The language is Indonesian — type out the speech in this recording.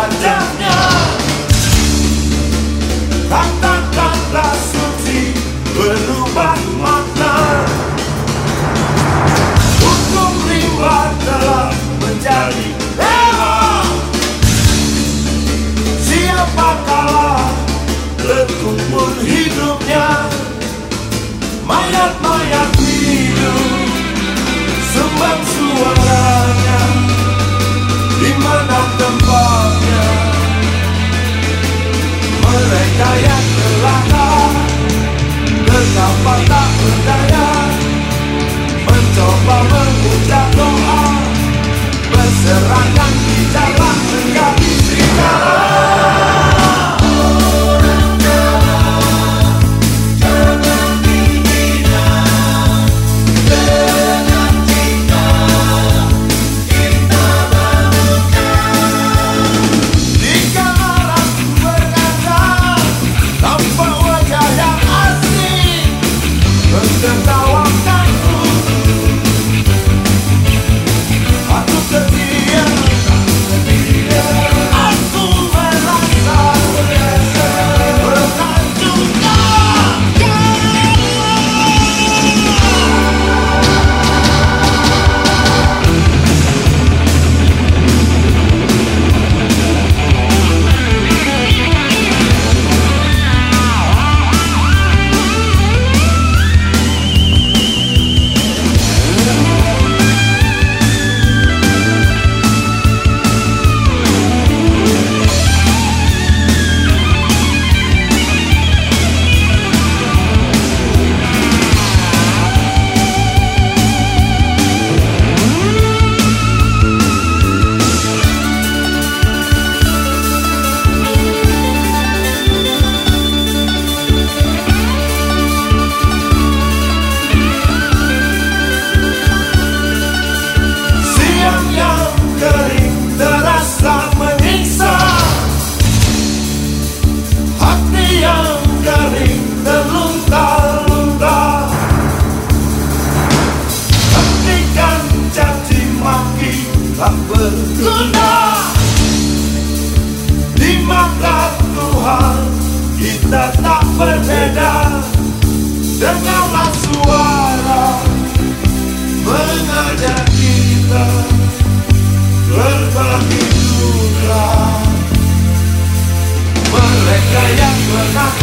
one down. the power. hati yang kering terlunta-lunta. Hentikan caci maki tak berguna. Di mata Tuhan kita tak berbeda dengan Kaya, Kaya,